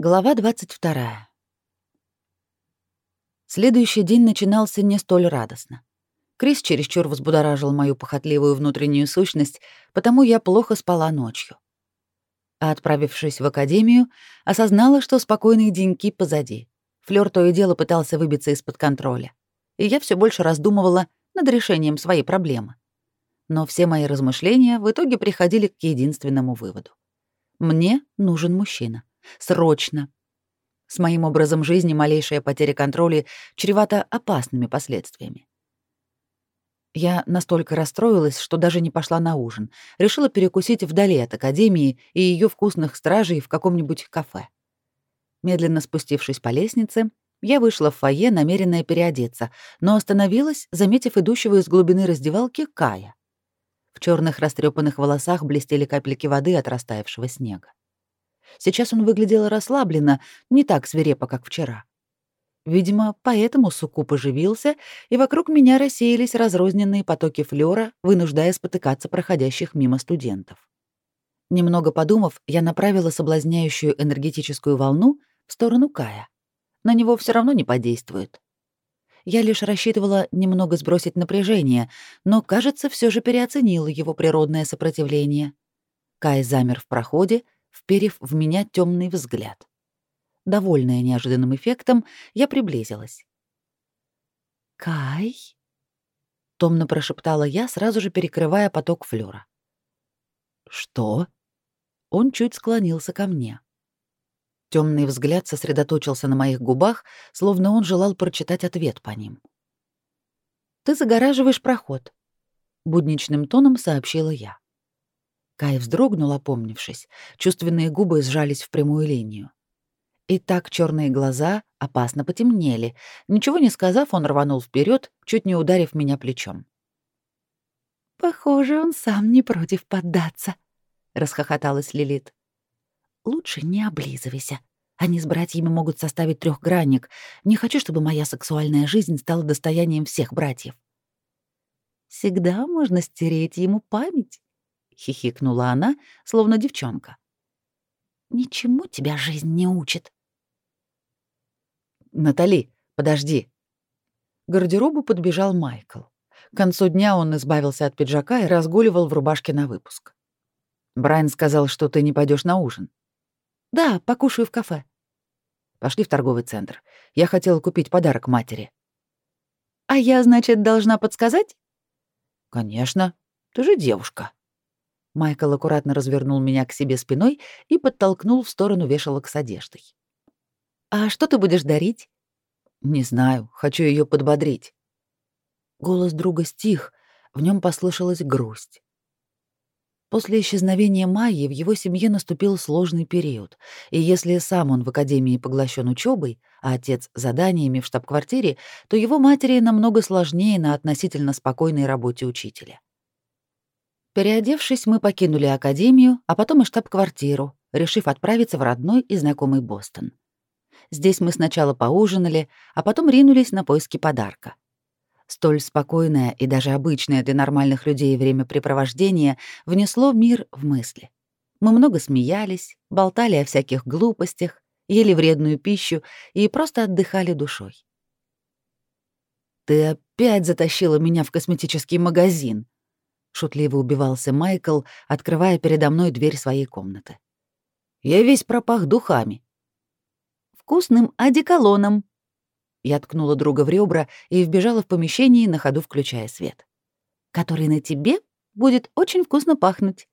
Глава 22. Следующий день начинался не столь радостно. Крис чересчур взбудоражил мою похотливую внутреннюю сущность, потому я плохо спала ночью. А отправившись в академию, осознала, что спокойные деньки позади. Флёр то и дело пытался выбиться из-под контроля. И я все больше раздумывала над решением своей проблемы. Но все мои размышления в итоге приходили к единственному выводу. Мне нужен мужчина. Срочно. С моим образом жизни малейшая потеря контроля чревата опасными последствиями. Я настолько расстроилась, что даже не пошла на ужин. Решила перекусить вдали от академии и ее вкусных стражей в каком-нибудь кафе. Медленно спустившись по лестнице, я вышла в фойе, намеренная переодеться, но остановилась, заметив идущего из глубины раздевалки Кая. В черных растрепанных волосах блестели капельки воды от растаявшего снега. Сейчас он выглядел расслабленно, не так свирепо, как вчера. Видимо, поэтому суккуб оживился, и вокруг меня рассеялись разрозненные потоки флёра, вынуждая спотыкаться проходящих мимо студентов. Немного подумав, я направила соблазняющую энергетическую волну в сторону Кая. На него все равно не подействует. Я лишь рассчитывала немного сбросить напряжение, но, кажется, все же переоценила его природное сопротивление. Кай замер в проходе, вперев в меня темный взгляд. Довольная неожиданным эффектом, я приблизилась. «Кай?» — томно прошептала я, сразу же перекрывая поток флёра. «Что?» Он чуть склонился ко мне. Темный взгляд сосредоточился на моих губах, словно он желал прочитать ответ по ним. «Ты загораживаешь проход», — будничным тоном сообщила я. Кай вздрогнул, опомнившись. Чувственные губы сжались в прямую линию. И так черные глаза опасно потемнели. Ничего не сказав, он рванул вперед, чуть не ударив меня плечом. «Похоже, он сам не против поддаться», — расхохоталась Лилит. «Лучше не облизывайся. Они с братьями могут составить трехгранник. Не хочу, чтобы моя сексуальная жизнь стала достоянием всех братьев». «Всегда можно стереть ему память», хихикнула она, словно девчонка. Ничему тебя жизнь не учит. Натали, подожди. К гардеробу подбежал Майкл. К концу дня он избавился от пиджака и разгуливал в рубашке на выпуск. Брайан сказал, что ты не пойдешь на ужин. Да, покушаю в кафе. Пошли в торговый центр. Я хотела купить подарок матери. А я, значит, должна подсказать? Конечно. Ты же девушка. Майкл аккуратно развернул меня к себе спиной и подтолкнул в сторону вешалок с одеждой. «А что ты будешь дарить?» «Не знаю, хочу ее подбодрить». Голос друга стих, в нем послышалась грусть. После исчезновения Майи в его семье наступил сложный период, и если сам он в академии поглощен учебой, а отец — заданиями в штаб-квартире, то его матери намного сложнее на относительно спокойной работе учителя. Переодевшись, мы покинули академию, а потом и штаб-квартиру, решив отправиться в родной и знакомый Бостон. Здесь мы сначала поужинали, а потом ринулись на поиски подарка. Столь спокойное и даже обычное для нормальных людей времяпрепровождение внесло мир в мысли. Мы много смеялись, болтали о всяких глупостях, ели вредную пищу и просто отдыхали душой. «Ты опять затащила меня в косметический магазин», шутливо убивался Майкл, открывая передо мной дверь своей комнаты. Я весь пропах духами. Вкусным одеколоном. Я ткнула друга в ребра и вбежала в помещение, на ходу включая свет. Который на тебе будет очень вкусно пахнуть.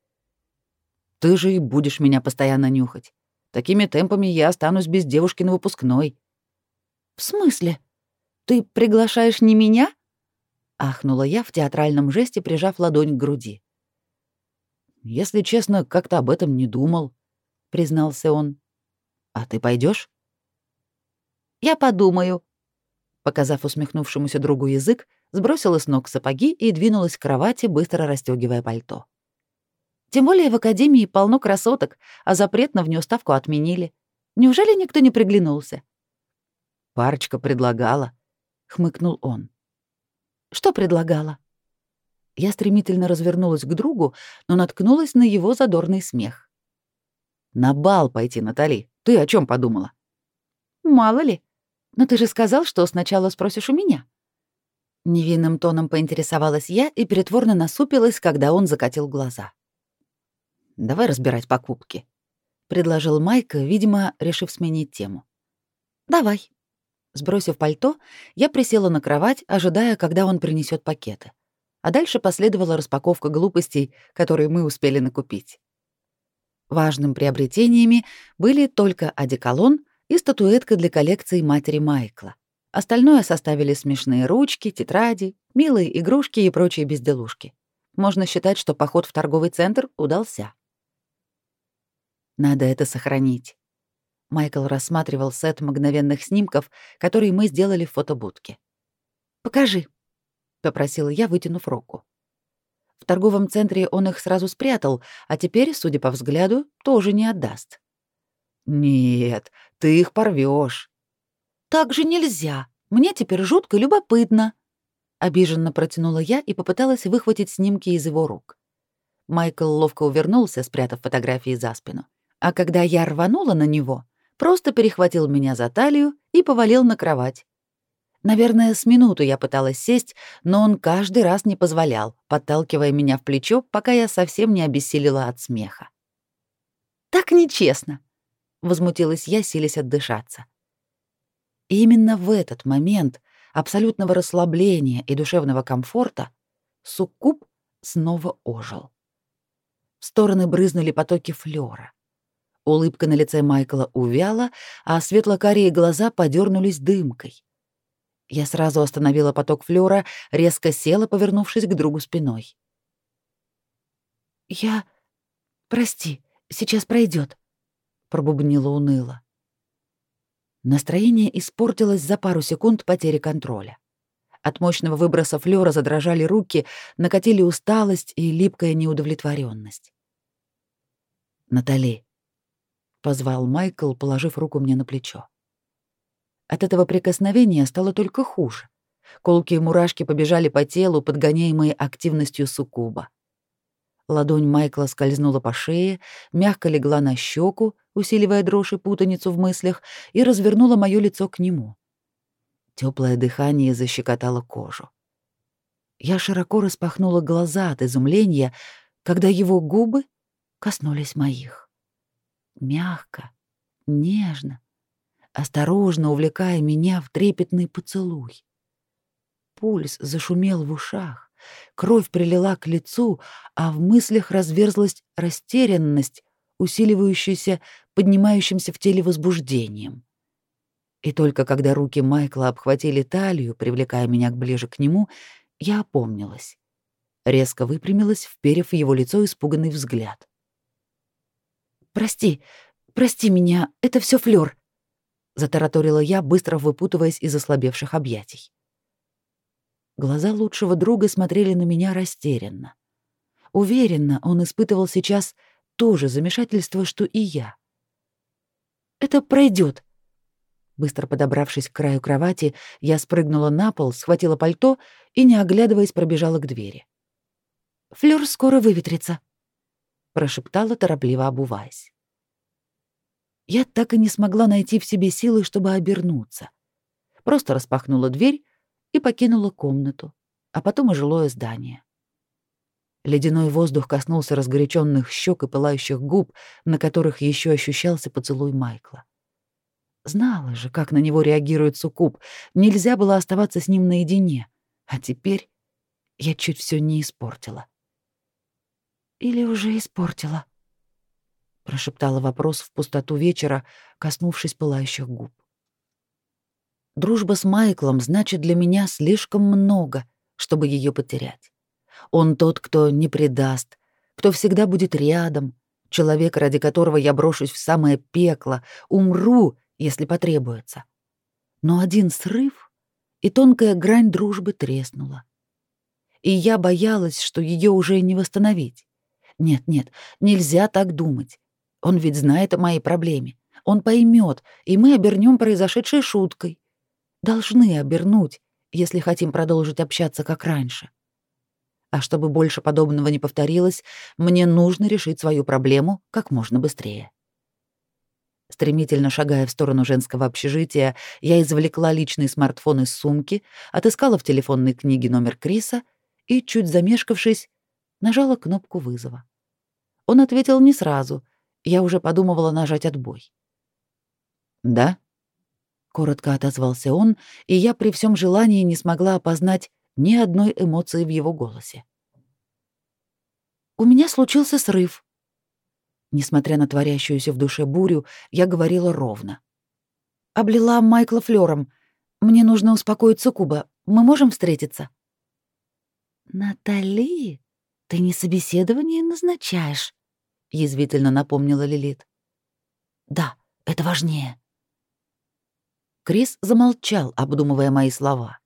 Ты же и будешь меня постоянно нюхать. Такими темпами я останусь без девушки на выпускной. В смысле? Ты приглашаешь не меня? Ахнула я в театральном жесте, прижав ладонь к груди. Если честно, как-то об этом не думал, признался он. А ты пойдешь? Я подумаю. Показав усмехнувшемуся другу язык, сбросила с ног сапоги и двинулась к кровати, быстро расстегивая пальто. Тем более в академии полно красоток, а запрет на внеуставку отменили. Неужели никто не приглянулся? Парочка предлагала, хмыкнул он. Что предлагала? Я стремительно развернулась к другу, но наткнулась на его задорный смех. На бал пойти, Натали. Ты о чем подумала? Мало ли. Но ты же сказал, что сначала спросишь у меня. Невинным тоном поинтересовалась я и притворно насупилась, когда он закатил глаза. «Давай разбирать покупки», — предложил Майк, видимо, решив сменить тему. «Давай». Сбросив пальто, я присела на кровать, ожидая, когда он принесет пакеты. А дальше последовала распаковка глупостей, которые мы успели накупить. Важным приобретениями были только одеколон и статуэтка для коллекции матери Майкла. Остальное составили смешные ручки, тетради, милые игрушки и прочие безделушки. Можно считать, что поход в торговый центр удался. Надо это сохранить. Майкл рассматривал сет мгновенных снимков, которые мы сделали в фотобудке. «Покажи», — попросила я, вытянув руку. В торговом центре он их сразу спрятал, а теперь, судя по взгляду, тоже не отдаст. «Нет, ты их порвешь. «Так же нельзя. Мне теперь жутко любопытно», — обиженно протянула я и попыталась выхватить снимки из его рук. Майкл ловко увернулся, спрятав фотографии за спину. А когда я рванула на него, просто перехватил меня за талию и повалил на кровать. Наверное, с минуту я пыталась сесть, но он каждый раз не позволял, подталкивая меня в плечо, пока я совсем не обессилила от смеха. «Так нечестно!» — возмутилась я, силясь отдышаться. И именно в этот момент абсолютного расслабления и душевного комфорта суккуб снова ожил. В стороны брызнули потоки флёра. Улыбка на лице Майкла увяла, а светло-карие глаза подернулись дымкой. Я сразу остановила поток флёра, резко села, повернувшись к другу спиной. «Я... Прости, сейчас пройдет, пробубнила уныло. Настроение испортилось за пару секунд потери контроля. От мощного выброса флёра задрожали руки, накатили усталость и липкая неудовлетворенность. «Натали», позвал Майкл, положив руку мне на плечо. От этого прикосновения стало только хуже. Колкие мурашки побежали по телу, подгоняемые активностью суккуба. Ладонь Майкла скользнула по шее, мягко легла на щеку, усиливая дрожь и путаницу в мыслях, и развернула мое лицо к нему. Теплое дыхание защекотало кожу. Я широко распахнула глаза от изумления, когда его губы коснулись моих мягко, нежно, осторожно увлекая меня в трепетный поцелуй. Пульс зашумел в ушах, кровь прилила к лицу, а в мыслях разверзлась растерянность, усиливающаяся поднимающимся в теле возбуждением. И только когда руки Майкла обхватили талию, привлекая меня ближе к нему, я опомнилась. Резко выпрямилась, вперев в его лицо испуганный взгляд. «Прости, прости меня, это все флёр», — затараторила я, быстро выпутываясь из ослабевших объятий. Глаза лучшего друга смотрели на меня растерянно. Уверенно, он испытывал сейчас то же замешательство, что и я. «Это пройдет. Быстро подобравшись к краю кровати, я спрыгнула на пол, схватила пальто и, не оглядываясь, пробежала к двери. «Флёр скоро выветрится», прошептала, торопливо обуваясь. Я так и не смогла найти в себе силы, чтобы обернуться. Просто распахнула дверь и покинула комнату, а потом и жилое здание. Ледяной воздух коснулся разгоряченных щек и пылающих губ, на которых еще ощущался поцелуй Майкла. Знала же, как на него реагирует Сукуб. Нельзя было оставаться с ним наедине. А теперь я чуть все не испортила. Или уже испортила? Прошептала вопрос в пустоту вечера, коснувшись пылающих губ. Дружба с Майклом значит для меня слишком много, чтобы ее потерять. Он тот, кто не предаст, кто всегда будет рядом, человек, ради которого я брошусь в самое пекло, умру, если потребуется. Но один срыв, и тонкая грань дружбы треснула. И я боялась, что ее уже не восстановить. Нет, нет, нельзя так думать. Он ведь знает о моей проблеме. Он поймет, и мы обернем произошедшей шуткой. Должны обернуть, если хотим продолжить общаться как раньше. А чтобы больше подобного не повторилось, мне нужно решить свою проблему как можно быстрее. Стремительно шагая в сторону женского общежития, я извлекла личный смартфон из сумки, отыскала в телефонной книге номер Криса и, чуть замешкавшись, нажала кнопку вызова. Он ответил не сразу. Я уже подумывала нажать отбой. «Да?» — коротко отозвался он, и я при всем желании не смогла опознать ни одной эмоции в его голосе. «У меня случился срыв», Несмотря на творящуюся в душе бурю, я говорила ровно. «Облила Майкла флёром. Мне нужно успокоить Сукуба. Мы можем встретиться?» «Натали, ты не собеседование назначаешь», — язвительно напомнила Лилит. «Да, это важнее». Крис замолчал, обдумывая мои слова.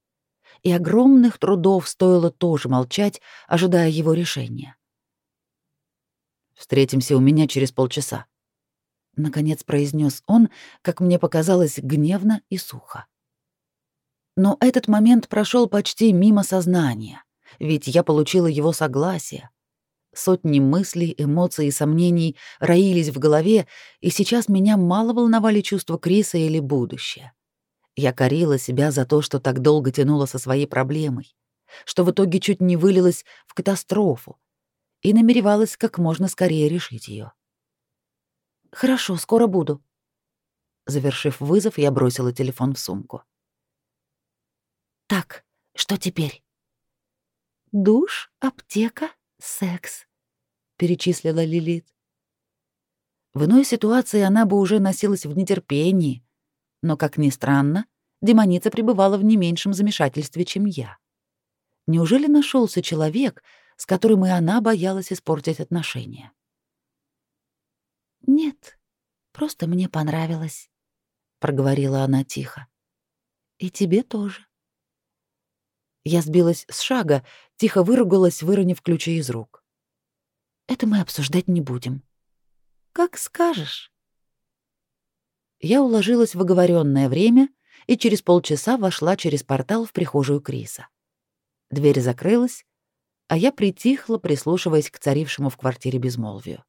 И огромных трудов стоило тоже молчать, ожидая его решения. Встретимся у меня через полчаса. Наконец произнес он, как мне показалось, гневно и сухо. Но этот момент прошел почти мимо сознания, ведь я получила его согласие. Сотни мыслей, эмоций и сомнений роились в голове, и сейчас меня мало волновали чувства Криса или будущее. Я корила себя за то, что так долго тянула со своей проблемой, что в итоге чуть не вылилась в катастрофу, и намеревалась как можно скорее решить ее. «Хорошо, скоро буду». Завершив вызов, я бросила телефон в сумку. «Так, что теперь?» «Душ, аптека, секс», — перечислила Лилит. В иной ситуации она бы уже носилась в нетерпении, но, как ни странно, демоница пребывала в не меньшем замешательстве, чем я. Неужели нашелся человек, с которым и она боялась испортить отношения. «Нет, просто мне понравилось», — проговорила она тихо. «И тебе тоже». Я сбилась с шага, тихо выругалась, выронив ключи из рук. «Это мы обсуждать не будем». «Как скажешь». Я уложилась в оговоренное время и через полчаса вошла через портал в прихожую Криса. Дверь закрылась, а я притихла, прислушиваясь к царившему в квартире безмолвию.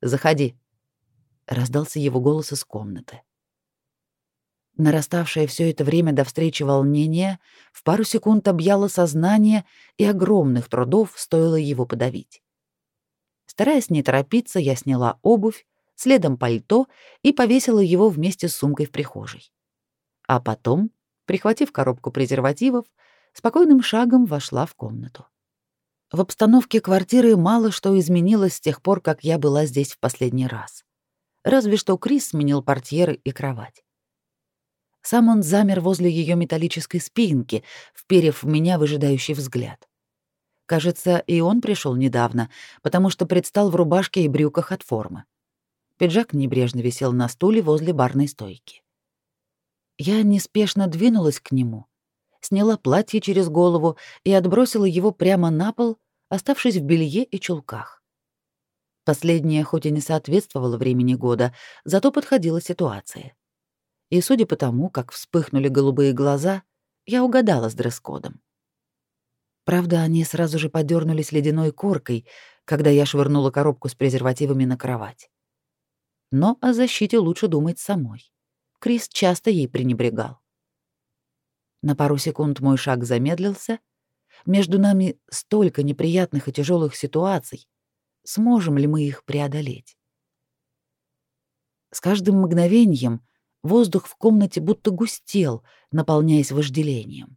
«Заходи», — раздался его голос из комнаты. Нараставшее все это время до встречи волнение в пару секунд объяло сознание, и огромных трудов стоило его подавить. Стараясь не торопиться, я сняла обувь, следом пальто и повесила его вместе с сумкой в прихожей. А потом, прихватив коробку презервативов, спокойным шагом вошла в комнату. В обстановке квартиры мало что изменилось с тех пор, как я была здесь в последний раз. Разве что Крис сменил портьеры и кровать. Сам он замер возле ее металлической спинки, вперев в меня выжидающий взгляд. Кажется, и он пришел недавно, потому что предстал в рубашке и брюках от формы. Пиджак небрежно висел на стуле возле барной стойки. Я неспешно двинулась к нему, сняла платье через голову и отбросила его прямо на пол, оставшись в белье и чулках. Последнее хоть и не соответствовало времени года, зато подходила ситуация. И судя по тому, как вспыхнули голубые глаза, я угадала с дресс-кодом. Правда, они сразу же подернулись ледяной коркой, когда я швырнула коробку с презервативами на кровать. Но о защите лучше думать самой. Крис часто ей пренебрегал. На пару секунд мой шаг замедлился. Между нами столько неприятных и тяжелых ситуаций. Сможем ли мы их преодолеть? С каждым мгновением воздух в комнате будто густел, наполняясь вожделением.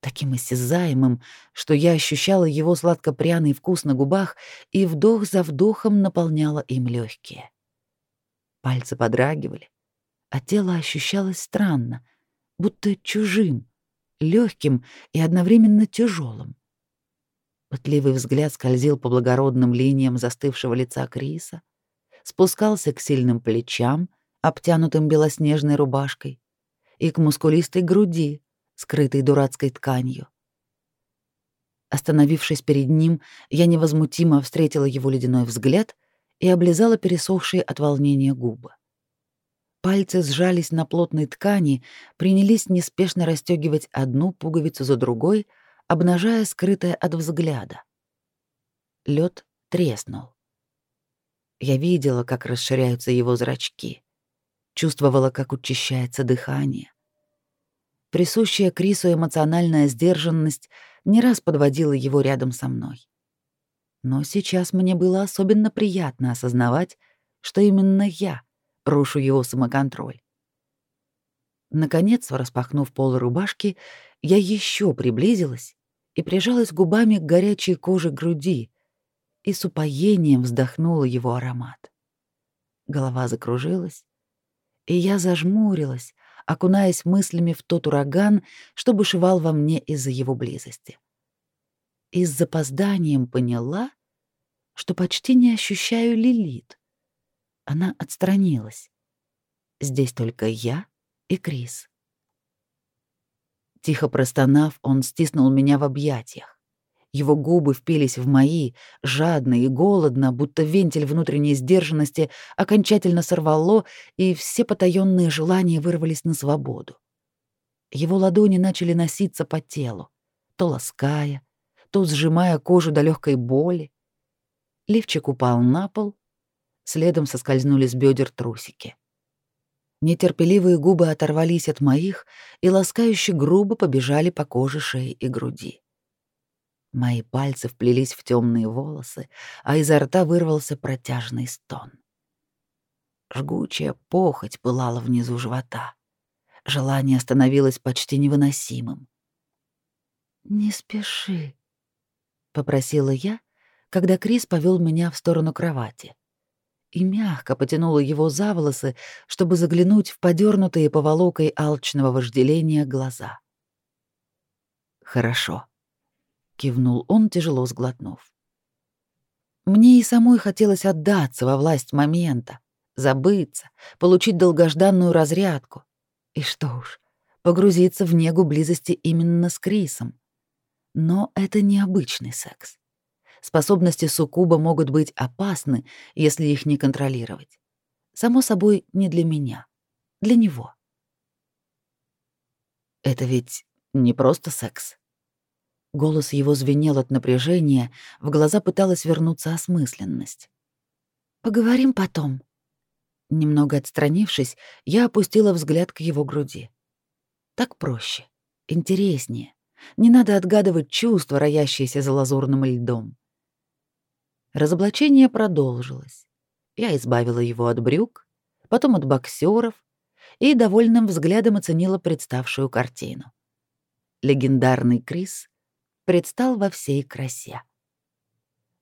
Таким осязаемым, что я ощущала его сладко-пряный вкус на губах и вдох за вдохом наполняла им легкие. Пальцы подрагивали, а тело ощущалось странно, будто чужим, легким и одновременно тяжелым. Пытливый взгляд скользил по благородным линиям застывшего лица Криса, спускался к сильным плечам, обтянутым белоснежной рубашкой, и к мускулистой груди, скрытой дурацкой тканью. Остановившись перед ним, я невозмутимо встретила его ледяной взгляд и облизала пересохшие от волнения губы. Пальцы сжались на плотной ткани, принялись неспешно расстегивать одну пуговицу за другой, обнажая скрытое от взгляда. Лед треснул. Я видела, как расширяются его зрачки, чувствовала, как учащается дыхание. Присущая Крису эмоциональная сдержанность не раз подводила его рядом со мной. Но сейчас мне было особенно приятно осознавать, что именно я рушу его самоконтроль. Наконец, распахнув пол рубашки, я еще приблизилась и прижалась губами к горячей коже груди и с упоением вздохнула его аромат. Голова закружилась, и я зажмурилась, окунаясь мыслями в тот ураган, что бушевал во мне из-за его близости. И с запозданием поняла, что почти не ощущаю Лилит. Она отстранилась. Здесь только я и Крис. Тихо простонав, он стиснул меня в объятиях. Его губы впились в мои, жадно и голодно, будто вентиль внутренней сдержанности окончательно сорвало, и все потаённые желания вырвались на свободу. Его ладони начали носиться по телу, то лаская, то сжимая кожу до легкой боли. Лифчик упал на пол, следом соскользнули с бедер трусики. Нетерпеливые губы оторвались от моих и ласкающе грубо побежали по коже шеи и груди. Мои пальцы вплелись в темные волосы, а изо рта вырвался протяжный стон. Жгучая похоть пылала внизу живота. Желание становилось почти невыносимым. «Не спеши», — попросила я, когда Крис повел меня в сторону кровати и мягко потянула его за волосы, чтобы заглянуть в подернутые поволокой алчного вожделения глаза. «Хорошо», — кивнул он, тяжело сглотнув. Мне и самой хотелось отдаться во власть момента, забыться, получить долгожданную разрядку. И что уж, погрузиться в негу близости именно с Крисом. Но это необычный секс. Способности суккуба могут быть опасны, если их не контролировать. Само собой, не для меня, для него. Это ведь не просто секс. Голос его звенел от напряжения, в глаза пыталась вернуться осмысленность. «Поговорим потом». Немного отстранившись, я опустила взгляд к его груди. Так проще, интереснее. Не надо отгадывать чувства, роящиеся за лазурным льдом. Разоблачение продолжилось. Я избавила его от брюк, потом от боксеров и довольным взглядом оценила представшую картину. Легендарный Крис предстал во всей красе.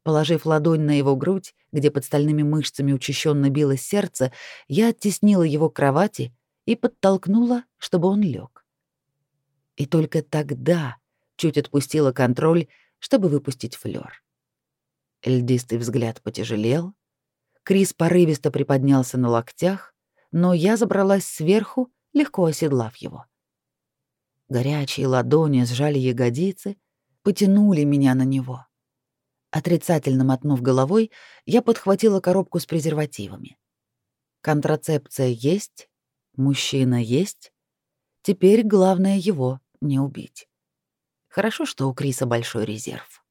Положив ладонь на его грудь, где под стальными мышцами учащенно билось сердце, я оттеснила его к кровати и подтолкнула, чтобы он лег. И только тогда чуть отпустила контроль, чтобы выпустить флёр. Льдистый взгляд потяжелел. Крис порывисто приподнялся на локтях, но я забралась сверху, легко оседлав его. Горячие ладони сжали ягодицы, потянули меня на него. Отрицательно мотнув головой, я подхватила коробку с презервативами. Контрацепция есть, мужчина есть. Теперь главное его не убить. Хорошо, что у Криса большой резерв.